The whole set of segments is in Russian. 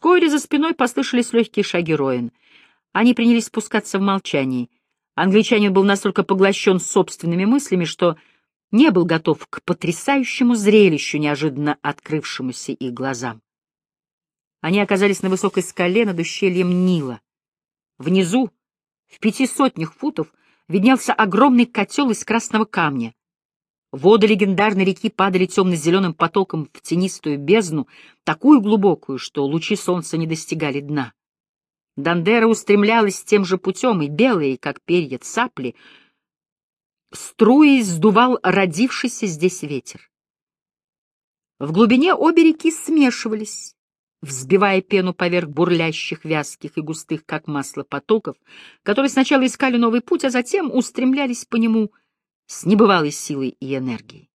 Вскоре за спиной послышались легкие шаги Роин. Они принялись спускаться в молчании. Англичанин был настолько поглощен собственными мыслями, что не был готов к потрясающему зрелищу, неожиданно открывшемуся их глазам. Они оказались на высокой скале над ущельем Нила. Внизу, в пяти сотнях футов, виднелся огромный котел из красного камня. Воды легендарной реки падали темно-зеленым потоком в тенистую бездну, такую глубокую, что лучи солнца не достигали дна. Дандера устремлялась тем же путем, и белые, как перья цапли, струей сдувал родившийся здесь ветер. В глубине обе реки смешивались, взбивая пену поверх бурлящих, вязких и густых, как масло, потоков, которые сначала искали новый путь, а затем устремлялись по нему с небывалой силой и энергией.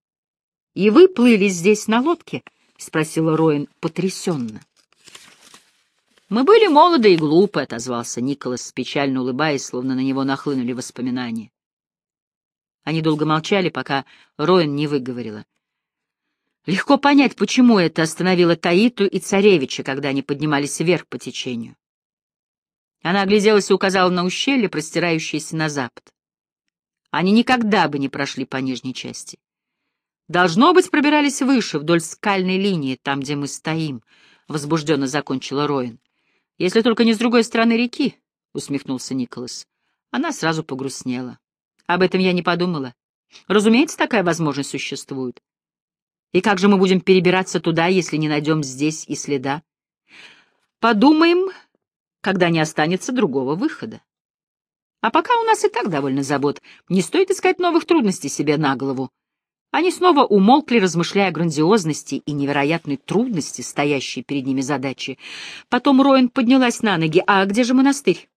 — И вы плыли здесь на лодке? — спросила Роин потрясенно. — Мы были молоды и глупы, — отозвался Николас, печально улыбаясь, словно на него нахлынули воспоминания. Они долго молчали, пока Роин не выговорила. Легко понять, почему это остановило Таиту и царевича, когда они поднимались вверх по течению. Она огляделась и указала на ущелье, простирающееся на запад. Они никогда бы не прошли по нижней части. Должно быть, пробирались выше, вдоль скальной линии, там, где мы стоим, — возбужденно закончила Роин. — Если только не с другой стороны реки, — усмехнулся Николас. Она сразу погрустнела. Об этом я не подумала. Разумеется, такая возможность существует. И как же мы будем перебираться туда, если не найдем здесь и следа? Подумаем, когда не останется другого выхода. А пока у нас и так довольно забот. Не стоит искать новых трудностей себе на голову. Они снова умолкли, размышляя о грандиозности и невероятной трудности, стоящей перед ними задачи. Потом Роин поднялась на ноги. «А где же монастырь?»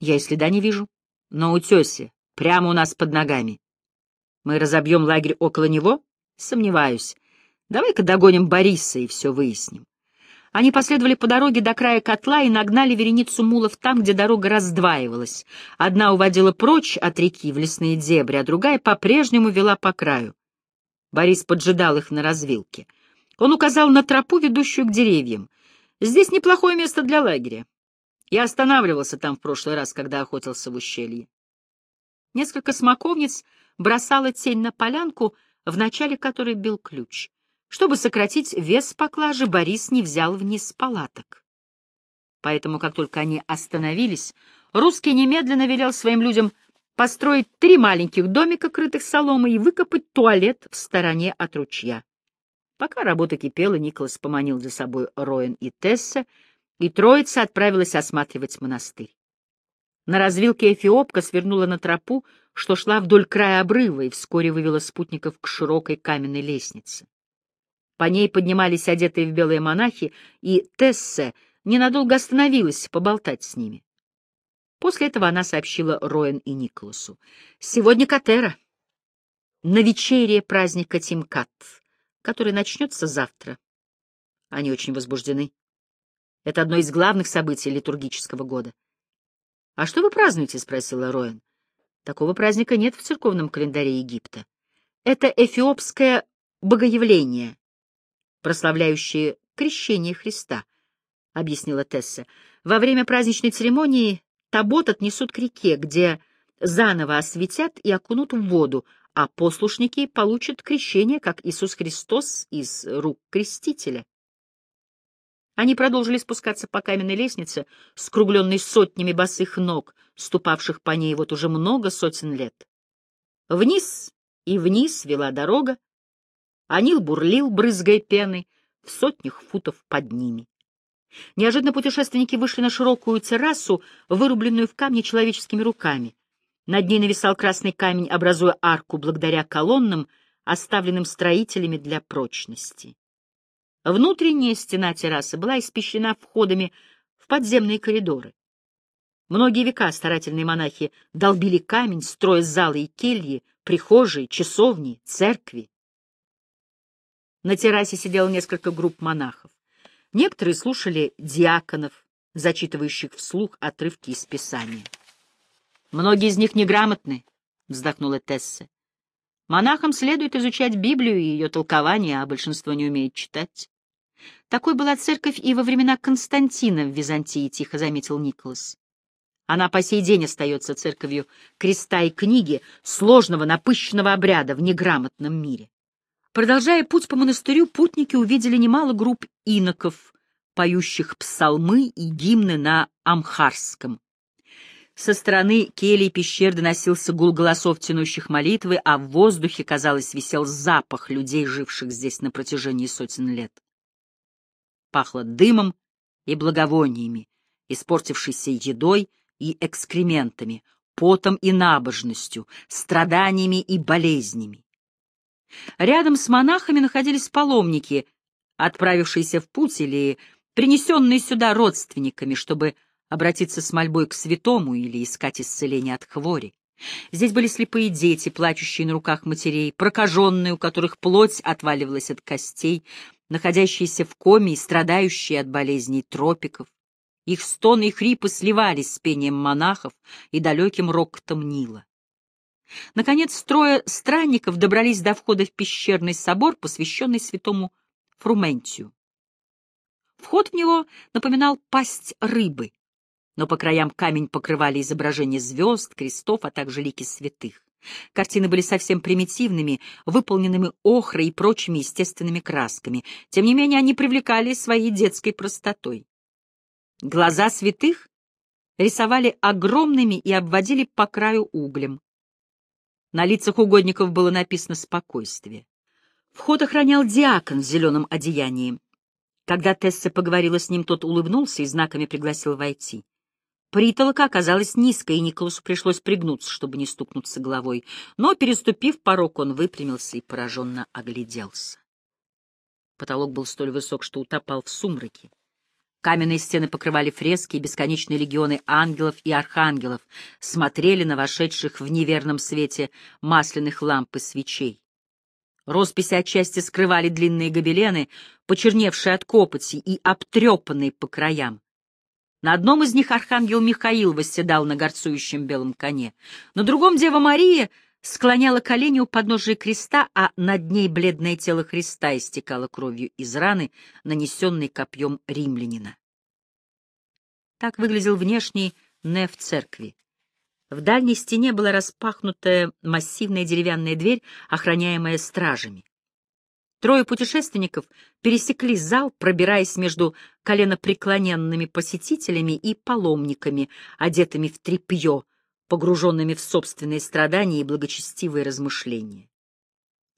«Я и следа не вижу». «На утесе, прямо у нас под ногами. Мы разобьем лагерь около него?» «Сомневаюсь. Давай-ка догоним Бориса и все выясним». Они последовали по дороге до края котла и нагнали вереницу мулов там, где дорога раздваивалась. Одна уводила прочь от реки в лесные дебри, а другая по-прежнему вела по краю. Борис поджидал их на развилке. Он указал на тропу, ведущую к деревьям. «Здесь неплохое место для лагеря. Я останавливался там в прошлый раз, когда охотился в ущелье». Несколько смоковниц бросало тень на полянку, в начале которой бил ключ. Чтобы сократить вес поклажи, Борис не взял вниз палаток. Поэтому, как только они остановились, русский немедленно велел своим людям построить три маленьких домика, крытых соломой, и выкопать туалет в стороне от ручья. Пока работа кипела, Николас поманил за собой Роэн и Тесса, и троица отправилась осматривать монастырь. На развилке Эфиопка свернула на тропу, что шла вдоль края обрыва, и вскоре вывела спутников к широкой каменной лестнице. По ней поднимались одетые в белые монахи, и Тессе ненадолго остановилась поболтать с ними. После этого она сообщила Роэн и Николасу. «Сегодня Катера. На вечере праздника Тимкат, который начнется завтра. Они очень возбуждены. Это одно из главных событий литургического года. «А что вы празднуете?» — спросила Роэн. «Такого праздника нет в церковном календаре Египта. Это эфиопское богоявление, прославляющие крещение Христа, — объяснила Тесса. Во время праздничной церемонии табот отнесут к реке, где заново осветят и окунут в воду, а послушники получат крещение, как Иисус Христос из рук крестителя. Они продолжили спускаться по каменной лестнице, скругленной сотнями босых ног, ступавших по ней вот уже много сотен лет. Вниз и вниз вела дорога, а Нил бурлил, брызгая пеной, в сотнях футов под ними. Неожиданно путешественники вышли на широкую террасу, вырубленную в камне человеческими руками. Над ней нависал красный камень, образуя арку благодаря колоннам, оставленным строителями для прочности. Внутренняя стена террасы была испещрена входами в подземные коридоры. Многие века старательные монахи долбили камень, строя залы и кельи, прихожие, часовни, церкви. На террасе сидело несколько групп монахов. Некоторые слушали диаконов, зачитывающих вслух отрывки из Писания. «Многие из них неграмотны», — вздохнула Тесса. «Монахам следует изучать Библию и ее толкование, а большинство не умеет читать. Такой была церковь и во времена Константина в Византии, тихо заметил Николас. Она по сей день остается церковью креста и книги, сложного напыщенного обряда в неграмотном мире. Продолжая путь по монастырю, путники увидели немало групп иноков, поющих псалмы и гимны на амхарском. Со стороны кельи пещер доносился гул голосов, тянущих молитвы, а в воздухе, казалось, висел запах людей, живших здесь на протяжении сотен лет. Пахло дымом и благовониями, испортившейся едой и экскрементами, потом и набожностью, страданиями и болезнями. Рядом с монахами находились паломники, отправившиеся в путь или принесенные сюда родственниками, чтобы обратиться с мольбой к святому или искать исцеление от хвори. Здесь были слепые дети, плачущие на руках матерей, прокаженные, у которых плоть отваливалась от костей, находящиеся в коме и страдающие от болезней тропиков. Их стоны и хрипы сливались с пением монахов и далеким рокотом Нила. Наконец, трое странников добрались до входа в пещерный собор, посвященный святому Фрументию. Вход в него напоминал пасть рыбы, но по краям камень покрывали изображения звезд, крестов, а также лики святых. Картины были совсем примитивными, выполненными охрой и прочими естественными красками. Тем не менее, они привлекали своей детской простотой. Глаза святых рисовали огромными и обводили по краю углем. На лицах угодников было написано «спокойствие». Вход охранял диакон в зеленом одеянии. Когда Тесса поговорила с ним, тот улыбнулся и знаками пригласил войти. Притолока оказалась низкой, и Николасу пришлось пригнуться, чтобы не стукнуться головой. Но, переступив порог, он выпрямился и пораженно огляделся. Потолок был столь высок, что утопал в сумраке. Каменные стены покрывали фрески, и бесконечные легионы ангелов и архангелов смотрели на вошедших в неверном свете масляных ламп и свечей. Росписи отчасти скрывали длинные гобелены, почерневшие от копоти и обтрепанные по краям. На одном из них архангел Михаил восседал на горцующем белом коне, на другом Дева Мария склоняла колени у подножия креста, а над ней бледное тело Христа истекало кровью из раны, нанесенной копьем римлянина. Так выглядел внешний неф церкви. В дальней стене была распахнутая массивная деревянная дверь, охраняемая стражами. Трое путешественников пересекли зал, пробираясь между коленопреклоненными посетителями и паломниками, одетыми в тряпье, погруженными в собственные страдания и благочестивые размышления.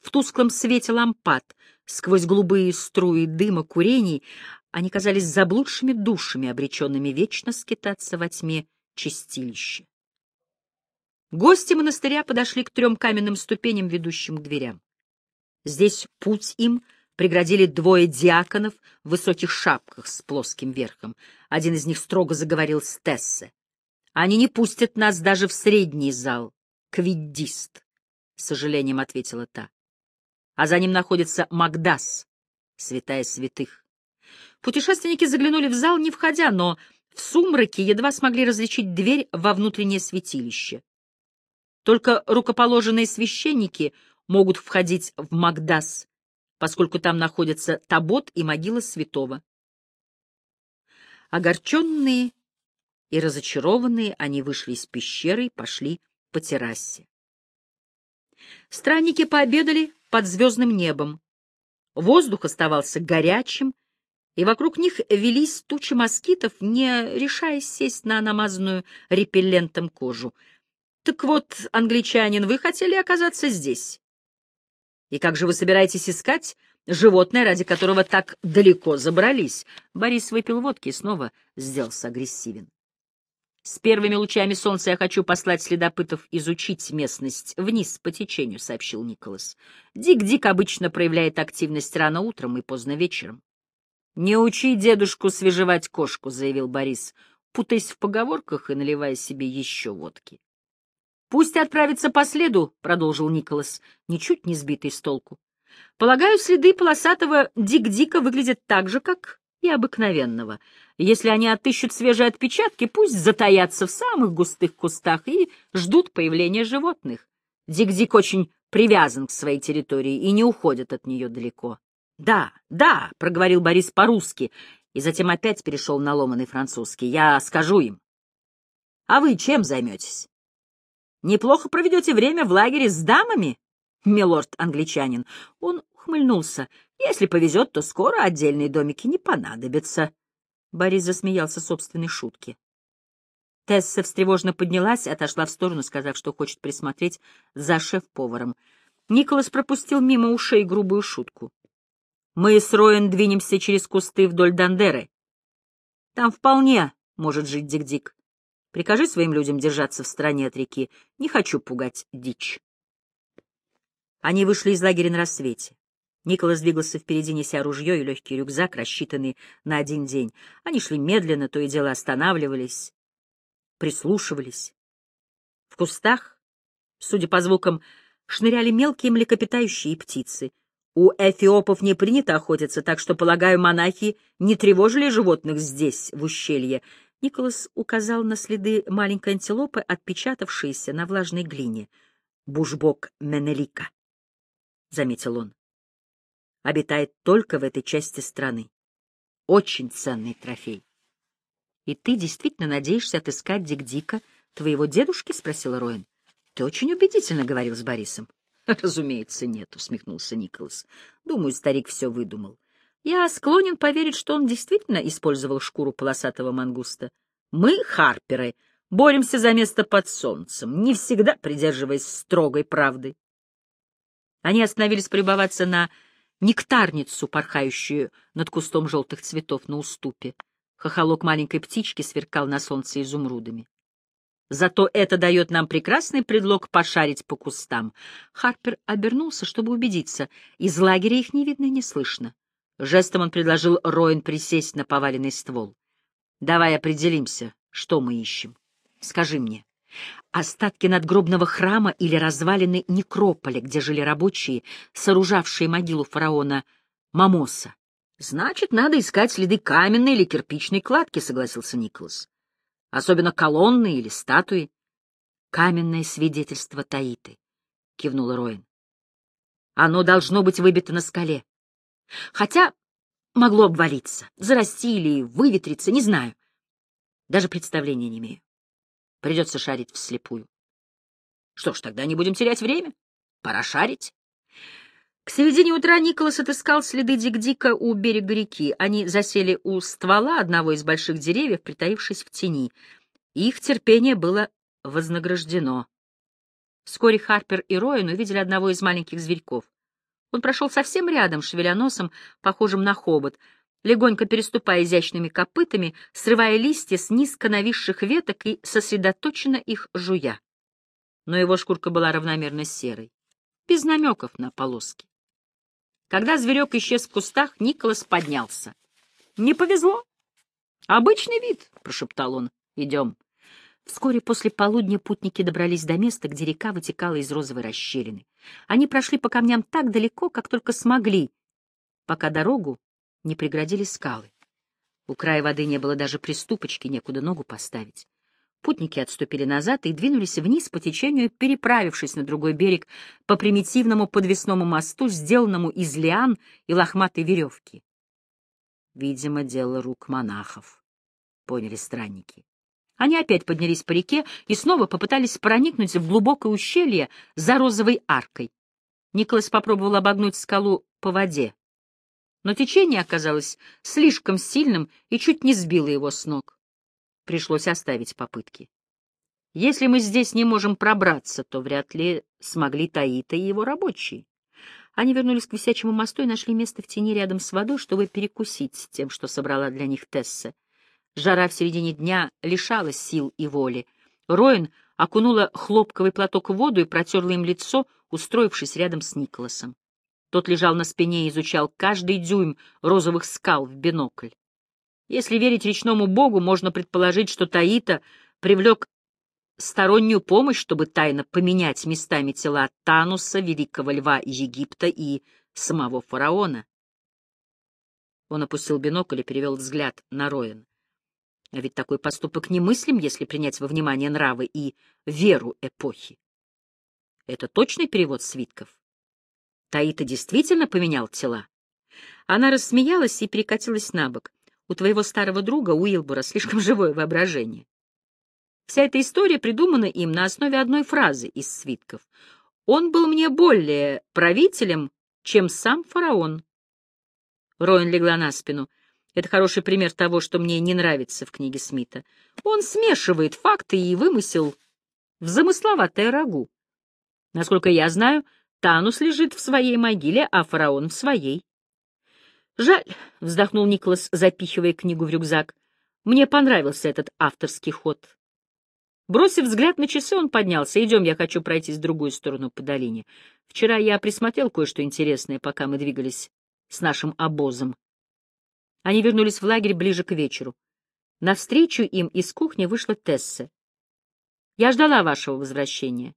В тусклом свете лампад, сквозь голубые струи дыма курений, они казались заблудшими душами, обреченными вечно скитаться во тьме чистилища. Гости монастыря подошли к трем каменным ступеням, ведущим к дверям. Здесь путь им преградили двое диаконов в высоких шапках с плоским верхом. Один из них строго заговорил с Тессе. Они не пустят нас даже в средний зал. Квиддист, — с сожалением ответила та. А за ним находится Магдас, святая святых. Путешественники заглянули в зал, не входя, но в сумраке едва смогли различить дверь во внутреннее святилище. Только рукоположенные священники могут входить в Магдас, поскольку там находятся Табот и могила святого. Огорченные и разочарованные они вышли из пещеры и пошли по террасе. Странники пообедали под звездным небом. Воздух оставался горячим, и вокруг них велись тучи москитов, не решаясь сесть на намазанную репеллентом кожу. «Так вот, англичанин, вы хотели оказаться здесь. И как же вы собираетесь искать животное, ради которого так далеко забрались?» Борис выпил водки и снова сделался агрессивен. С первыми лучами солнца я хочу послать следопытов изучить местность вниз по течению, — сообщил Николас. Дик-Дик обычно проявляет активность рано утром и поздно вечером. — Не учи дедушку свежевать кошку, — заявил Борис, путаясь в поговорках и наливая себе еще водки. — Пусть отправится по следу, — продолжил Николас, ничуть не сбитый с толку. — Полагаю, следы полосатого Дик-Дика выглядят так же, как и обыкновенного. Если они отыщут свежие отпечатки, пусть затаятся в самых густых кустах и ждут появления животных. Дик-Дик очень привязан к своей территории и не уходит от нее далеко. Да, да, — проговорил Борис по-русски, и затем опять перешел на ломаный французский. Я скажу им. А вы чем займетесь? Неплохо проведете время в лагере с дамами, милорд-англичанин? Он ухмыльнулся. Если повезет, то скоро отдельные домики не понадобятся. Борис засмеялся собственной шутке. Тесса встревожно поднялась отошла в сторону, сказав, что хочет присмотреть за шеф-поваром. Николас пропустил мимо ушей грубую шутку. «Мы с Роэн двинемся через кусты вдоль Дандеры. Там вполне может жить Дик-Дик. Прикажи своим людям держаться в стороне от реки. Не хочу пугать дичь». Они вышли из лагеря на рассвете. Николас двигался впереди, неся ружье и легкий рюкзак, рассчитанный на один день. Они шли медленно, то и дело останавливались, прислушивались. В кустах, судя по звукам, шныряли мелкие млекопитающие птицы. У эфиопов не принято охотиться, так что, полагаю, монахи не тревожили животных здесь, в ущелье. Николас указал на следы маленькой антилопы, отпечатавшиеся на влажной глине. «Бушбок Менелика», — заметил он, — «обитает только в этой части страны. Очень ценный трофей». «И ты действительно надеешься отыскать Дик-Дика, твоего дедушки?» — спросила Роин. «Ты очень убедительно говорил с Борисом». «Разумеется, нет», — усмехнулся Николас. «Думаю, старик все выдумал. Я склонен поверить, что он действительно использовал шкуру полосатого мангуста. Мы, Харперы, боремся за место под солнцем, не всегда придерживаясь строгой правды». Они остановились полюбоваться на нектарницу, порхающую над кустом желтых цветов на уступе. Хохолок маленькой птички сверкал на солнце изумрудами. Зато это дает нам прекрасный предлог пошарить по кустам. Харпер обернулся, чтобы убедиться. Из лагеря их не видно и не слышно. Жестом он предложил Роин присесть на поваленный ствол. «Давай определимся, что мы ищем. Скажи мне, остатки надгробного храма или развалины некрополя, где жили рабочие, сооружавшие могилу фараона Мамоса?» Значит, надо искать следы каменной или кирпичной кладки, согласился Николас. Особенно колонны или статуи. Каменное свидетельство Таиты, кивнула Роин. Оно должно быть выбито на скале. Хотя могло обвалиться, зарасти или выветриться, не знаю. Даже представления не имею. Придется шарить вслепую. Что ж, тогда не будем терять время. Пора шарить. К середине утра Николас отыскал следы Дик-Дика у берега реки. Они засели у ствола одного из больших деревьев, притаившись в тени. Их терпение было вознаграждено. Вскоре Харпер и Роин увидели одного из маленьких зверьков. Он прошел совсем рядом, шевеля носом, похожим на хобот, легонько переступая изящными копытами, срывая листья с низко нависших веток и сосредоточенно их жуя. Но его шкурка была равномерно серой, без намеков на полоски. Когда зверек исчез в кустах, Николас поднялся. — Не повезло. — Обычный вид, — прошептал он. — Идем. Вскоре после полудня путники добрались до места, где река вытекала из розовой расщелины. Они прошли по камням так далеко, как только смогли, пока дорогу не преградили скалы. У края воды не было даже приступочки, некуда ногу поставить. Путники отступили назад и двинулись вниз по течению, переправившись на другой берег по примитивному подвесному мосту, сделанному из лиан и лохматой веревки. Видимо, дело рук монахов, — поняли странники. Они опять поднялись по реке и снова попытались проникнуть в глубокое ущелье за розовой аркой. Николас попробовал обогнуть скалу по воде, но течение оказалось слишком сильным и чуть не сбило его с ног. Пришлось оставить попытки. Если мы здесь не можем пробраться, то вряд ли смогли Таита и его рабочие. Они вернулись к висячему мосту и нашли место в тени рядом с водой, чтобы перекусить тем, что собрала для них Тесса. Жара в середине дня лишала сил и воли. Роин окунула хлопковый платок в воду и протерла им лицо, устроившись рядом с Николасом. Тот лежал на спине и изучал каждый дюйм розовых скал в бинокль. Если верить речному богу, можно предположить, что Таита привлек стороннюю помощь, чтобы тайно поменять местами тела Тануса, великого льва Египта и самого фараона. Он опустил бинокль и перевел взгляд на Роэн. А ведь такой поступок немыслим, если принять во внимание нравы и веру эпохи. Это точный перевод свитков? Таита действительно поменял тела? Она рассмеялась и перекатилась на бок. У твоего старого друга Уилбора слишком живое воображение. Вся эта история придумана им на основе одной фразы из свитков. «Он был мне более правителем, чем сам фараон». Роин легла на спину. Это хороший пример того, что мне не нравится в книге Смита. Он смешивает факты и вымысел в замысловатое рагу. Насколько я знаю, Танус лежит в своей могиле, а фараон в своей. «Жаль», — вздохнул Николас, запихивая книгу в рюкзак. «Мне понравился этот авторский ход». Бросив взгляд на часы, он поднялся. «Идем, я хочу пройти с другую сторону по долине. Вчера я присмотрел кое-что интересное, пока мы двигались с нашим обозом». Они вернулись в лагерь ближе к вечеру. Навстречу им из кухни вышла Тесса. «Я ждала вашего возвращения.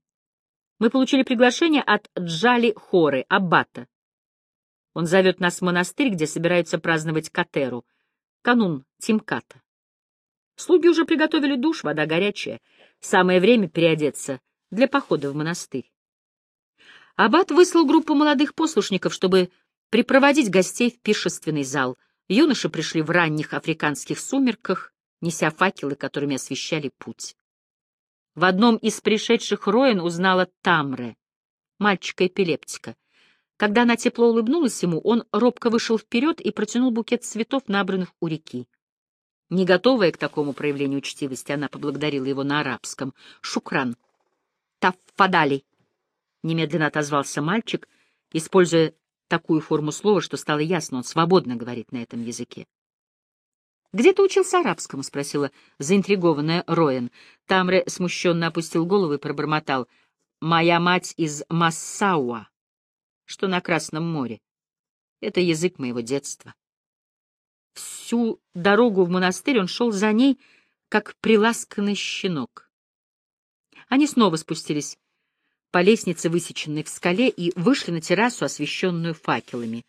Мы получили приглашение от Джали Хоры, аббата. Он зовет нас в монастырь, где собираются праздновать Катеру, канун Тимката. Слуги уже приготовили душ, вода горячая. Самое время переодеться для похода в монастырь. Аббат выслал группу молодых послушников, чтобы припроводить гостей в пиршественный зал. Юноши пришли в ранних африканских сумерках, неся факелы, которыми освещали путь. В одном из пришедших Роин узнала Тамре, мальчика-эпилептика — когда она тепло улыбнулась ему, он робко вышел вперед и протянул букет цветов, набранных у реки. Не готовая к такому проявлению учтивости, она поблагодарила его на арабском. «Шукран! Таффадали!» Немедленно отозвался мальчик, используя такую форму слова, что стало ясно, он свободно говорит на этом языке. «Где ты учился арабскому?» — спросила заинтригованная Роэн. Тамре смущенно опустил голову и пробормотал. «Моя мать из Массауа» что на Красном море. Это язык моего детства. Всю дорогу в монастырь он шел за ней, как приласканный щенок. Они снова спустились по лестнице, высеченной в скале, и вышли на террасу, освещенную факелами.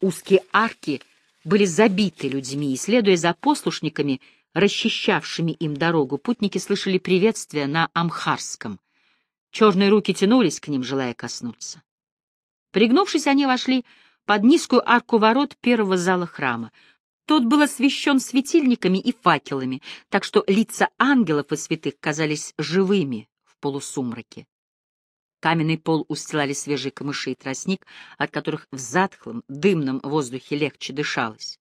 Узкие арки были забиты людьми, и, следуя за послушниками, расчищавшими им дорогу, путники слышали приветствия на амхарском. Черные руки тянулись к ним, желая коснуться. Пригнувшись, они вошли под низкую арку ворот первого зала храма. Тот был освещен светильниками и факелами, так что лица ангелов и святых казались живыми в полусумраке. Каменный пол устилали свежие камыши и тростник, от которых в затхлом, дымном воздухе легче дышалось.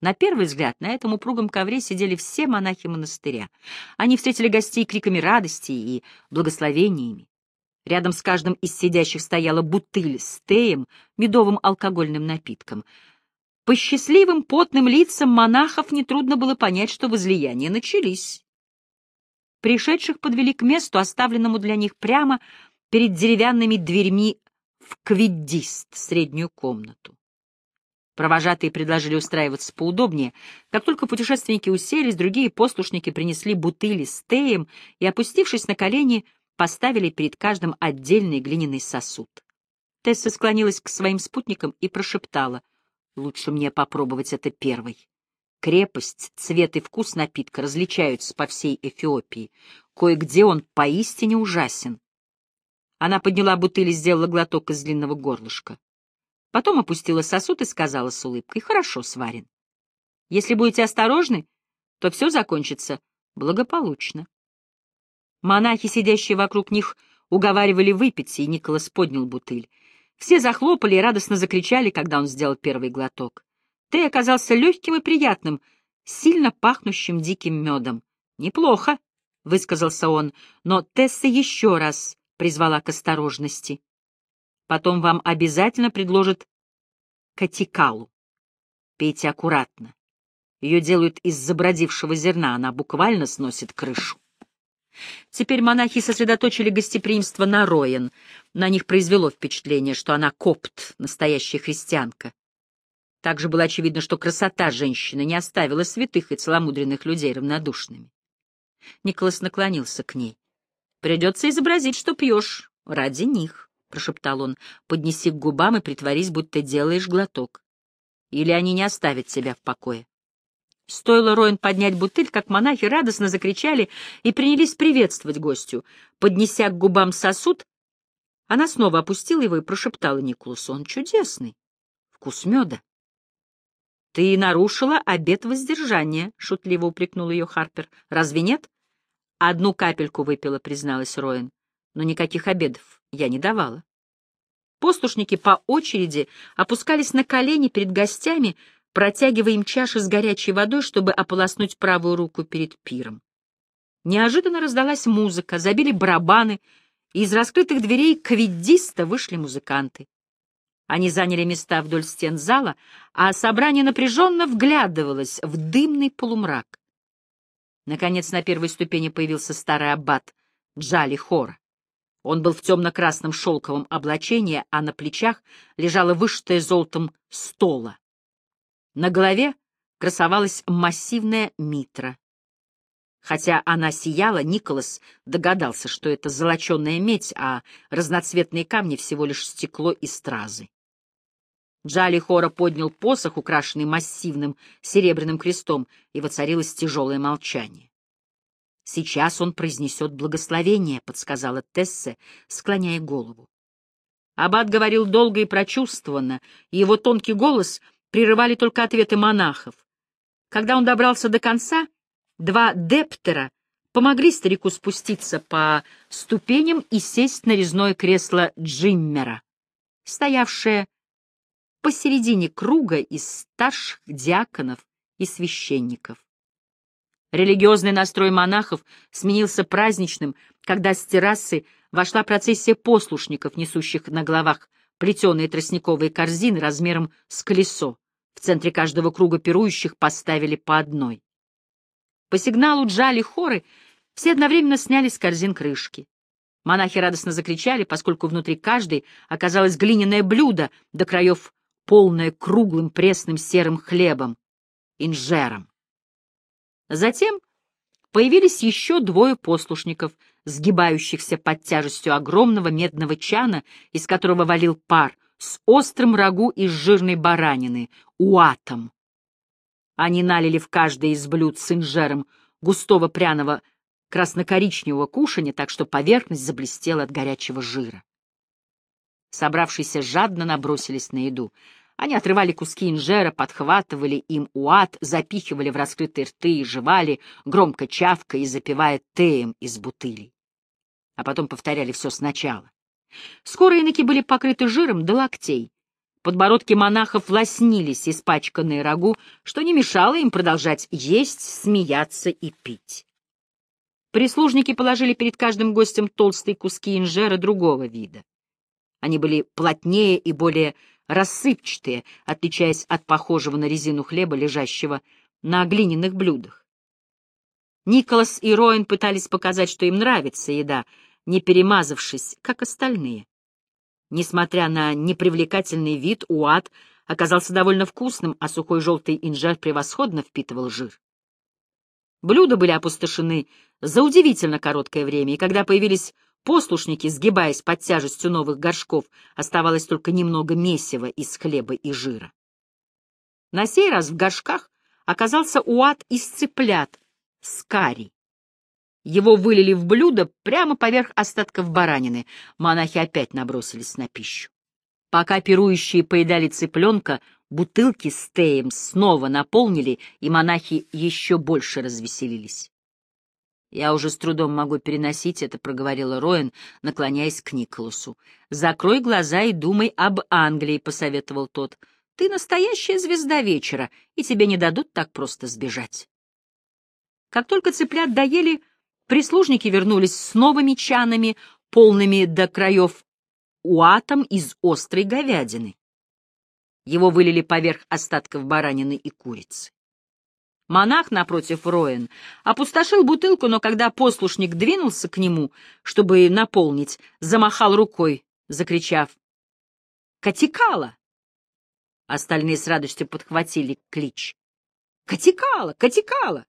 На первый взгляд на этом упругом ковре сидели все монахи монастыря. Они встретили гостей криками радости и благословениями. Рядом с каждым из сидящих стояла бутыль с теем, медовым алкогольным напитком. По счастливым потным лицам монахов нетрудно было понять, что возлияния начались. Пришедших подвели к месту, оставленному для них прямо перед деревянными дверьми в квиддист, среднюю комнату. Провожатые предложили устраиваться поудобнее. Как только путешественники уселись, другие послушники принесли бутыли с теем и, опустившись на колени, поставили перед каждым отдельный глиняный сосуд. Тесса склонилась к своим спутникам и прошептала, «Лучше мне попробовать это первой. Крепость, цвет и вкус напитка различаются по всей Эфиопии. Кое-где он поистине ужасен». Она подняла бутыль и сделала глоток из длинного горлышка. Потом опустила сосуд и сказала с улыбкой, «Хорошо сварен. Если будете осторожны, то все закончится благополучно». Монахи, сидящие вокруг них, уговаривали выпить, и Николас поднял бутыль. Все захлопали и радостно закричали, когда он сделал первый глоток. Ты оказался легким и приятным, сильно пахнущим диким медом. «Неплохо», — высказался он, но Тесса еще раз призвала к осторожности. «Потом вам обязательно предложат катикалу. Пейте аккуратно. Ее делают из забродившего зерна, она буквально сносит крышу». Теперь монахи сосредоточили гостеприимство на Роен. На них произвело впечатление, что она копт, настоящая христианка. Также было очевидно, что красота женщины не оставила святых и целомудренных людей равнодушными. Николас наклонился к ней. «Придется изобразить, что пьешь. Ради них», — прошептал он. «Поднеси к губам и притворись, будто делаешь глоток. Или они не оставят тебя в покое». Стоило Роин поднять бутыль, как монахи радостно закричали и принялись приветствовать гостю. Поднеся к губам сосуд, она снова опустила его и прошептала Николасу. Он чудесный. Вкус меда. «Ты нарушила обет воздержания», — шутливо упрекнул ее Харпер. «Разве нет?» «Одну капельку выпила», — призналась Роин. «Но никаких обедов я не давала». Послушники по очереди опускались на колени перед гостями, протягивая им чаши с горячей водой, чтобы ополоснуть правую руку перед пиром. Неожиданно раздалась музыка, забили барабаны, и из раскрытых дверей квиддиста вышли музыканты. Они заняли места вдоль стен зала, а собрание напряженно вглядывалось в дымный полумрак. Наконец, на первой ступени появился старый аббат Джали Хора. Он был в темно-красном шелковом облачении, а на плечах лежала вышитая золотом стола. На голове красовалась массивная митра. Хотя она сияла, Николас догадался, что это золоченая медь, а разноцветные камни всего лишь стекло и стразы. Джали Хора поднял посох, украшенный массивным серебряным крестом, и воцарилось тяжелое молчание. «Сейчас он произнесет благословение», — подсказала Тессе, склоняя голову. Аббат говорил долго и прочувствованно, и его тонкий голос прерывали только ответы монахов. Когда он добрался до конца, два дептера помогли старику спуститься по ступеням и сесть на резное кресло Джиммера, стоявшее посередине круга из старших диаконов и священников. Религиозный настрой монахов сменился праздничным, когда с террасы вошла процессия послушников, несущих на головах плетеные тростниковые корзины размером с колесо. В центре каждого круга пирующих поставили по одной. По сигналу джали хоры все одновременно сняли с корзин крышки. Монахи радостно закричали, поскольку внутри каждой оказалось глиняное блюдо до краев полное круглым пресным серым хлебом, инжером. Затем появились еще двое послушников, сгибающихся под тяжестью огромного медного чана, из которого валил пар, с острым рагу из жирной баранины, уатом. Они налили в каждое из блюд с инжером густого пряного красно-коричневого кушания, так что поверхность заблестела от горячего жира. Собравшиеся жадно набросились на еду. Они отрывали куски инжера, подхватывали им уат, запихивали в раскрытые рты и жевали, громко чавкая и запивая теем из бутылей. А потом повторяли все сначала. Скоро иноки были покрыты жиром до локтей. Подбородки монахов лоснились, испачканные рагу, что не мешало им продолжать есть, смеяться и пить. Прислужники положили перед каждым гостем толстые куски инжера другого вида. Они были плотнее и более рассыпчатые, отличаясь от похожего на резину хлеба, лежащего на глиняных блюдах. Николас и Роин пытались показать, что им нравится еда, не перемазавшись, как остальные. Несмотря на непривлекательный вид, уат оказался довольно вкусным, а сухой желтый инжир превосходно впитывал жир. Блюда были опустошены за удивительно короткое время, и когда появились Послушники, сгибаясь под тяжестью новых горшков, оставалось только немного месива из хлеба и жира. На сей раз в горшках оказался уат из цыплят с. Его вылили в блюдо прямо поверх остатков баранины. Монахи опять набросились на пищу. Пока пирующие поедали цыпленка, бутылки с теем снова наполнили, и монахи еще больше развеселились. «Я уже с трудом могу переносить это», — проговорила Роэн, наклоняясь к Николасу. «Закрой глаза и думай об Англии», — посоветовал тот. «Ты настоящая звезда вечера, и тебе не дадут так просто сбежать». Как только цыплят доели, прислужники вернулись с новыми чанами, полными до краев уатом из острой говядины. Его вылили поверх остатков баранины и курицы. Монах, напротив Роэн, опустошил бутылку, но когда послушник двинулся к нему, чтобы наполнить, замахал рукой, закричав «Катикала!». Остальные с радостью подхватили клич. «Катикала! Катикала!».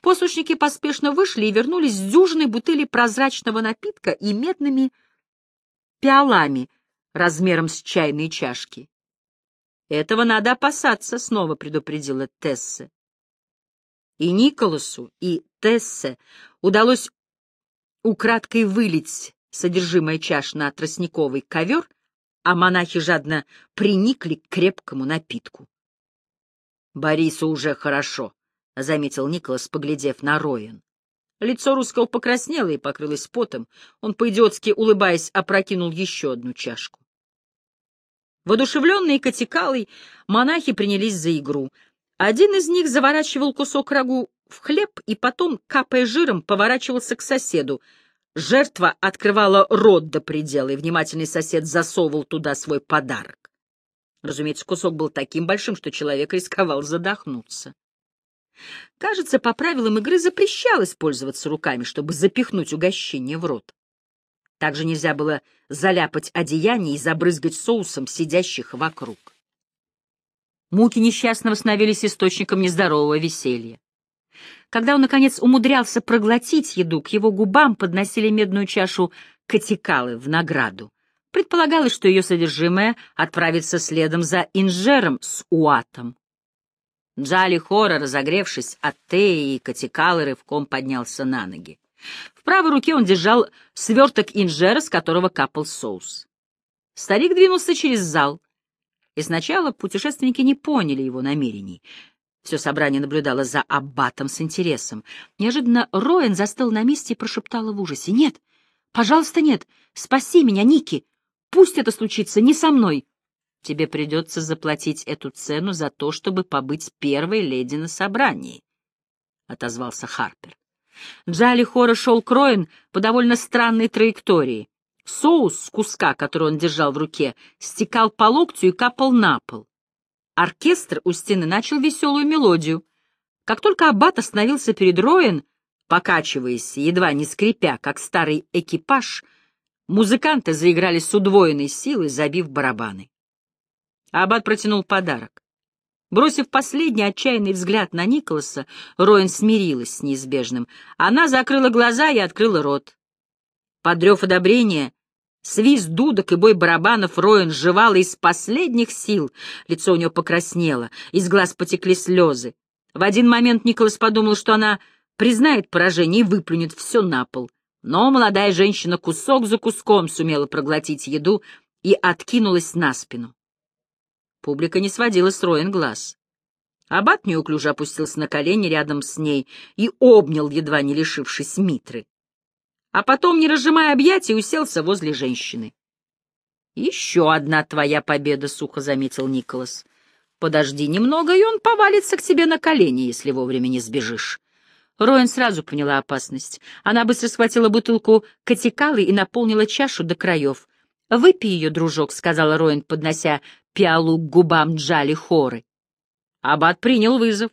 Послушники поспешно вышли и вернулись с дюжиной бутыли прозрачного напитка и медными пиалами размером с чайные чашки. Этого надо опасаться, — снова предупредила Тессе. И Николасу, и Тессе удалось украдкой вылить содержимое чаш на тростниковый ковер, а монахи жадно приникли к крепкому напитку. Борису уже хорошо, — заметил Николас, поглядев на Роен. Лицо русского покраснело и покрылось потом. Он, по-идиотски улыбаясь, опрокинул еще одну чашку. Водушевленные катекалой, монахи принялись за игру. Один из них заворачивал кусок рагу в хлеб и потом, капая жиром, поворачивался к соседу. Жертва открывала рот до предела, и внимательный сосед засовывал туда свой подарок. Разумеется, кусок был таким большим, что человек рисковал задохнуться. Кажется, по правилам игры запрещалось пользоваться руками, чтобы запихнуть угощение в рот. Также нельзя было заляпать одеяние и забрызгать соусом сидящих вокруг. Муки несчастного становились источником нездорового веселья. Когда он, наконец, умудрялся проглотить еду, к его губам подносили медную чашу катикалы в награду. Предполагалось, что ее содержимое отправится следом за инжером с уатом. Джали Хора, разогревшись от теи и катикалы, рывком поднялся на ноги. Правой руке он держал сверток инжера, с которого капал соус. Старик двинулся через зал, и сначала путешественники не поняли его намерений. Все собрание наблюдало за аббатом с интересом. Неожиданно Роэн застыл на месте и прошептала в ужасе. «Нет! Пожалуйста, нет! Спаси меня, Ники! Пусть это случится не со мной!» Тебе придется заплатить эту цену за то, чтобы побыть первой леди на собрании, — отозвался Харпер. Джали Хора шел Кроин по довольно странной траектории. Соус с куска, который он держал в руке, стекал по локтю и капал на пол. Оркестр у стены начал веселую мелодию. Как только аббат остановился перед Роин, покачиваясь, едва не скрипя, как старый экипаж, музыканты заиграли с удвоенной силой, забив барабаны. Аббат протянул подарок. Бросив последний отчаянный взгляд на Николаса, Роин смирилась с неизбежным. Она закрыла глаза и открыла рот. Подрев одобрения, свист дудок и бой барабанов Роин жевала из последних сил. Лицо у нее покраснело, из глаз потекли слезы. В один момент Николас подумал, что она признает поражение и выплюнет все на пол. Но молодая женщина кусок за куском сумела проглотить еду и откинулась на спину. Публика не сводила с Роин глаз. Аббат неуклюже опустился на колени рядом с ней и обнял, едва не лишившись Митры. А потом, не разжимая объятий, уселся возле женщины. «Еще одна твоя победа», — сухо заметил Николас. «Подожди немного, и он повалится к тебе на колени, если вовремя не сбежишь». Роин сразу поняла опасность. Она быстро схватила бутылку катикалы и наполнила чашу до краев. «Выпей ее, дружок», — сказала Роин, поднося пиалу к губам Джали Хоры. Аббат принял вызов,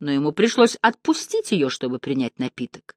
но ему пришлось отпустить ее, чтобы принять напиток.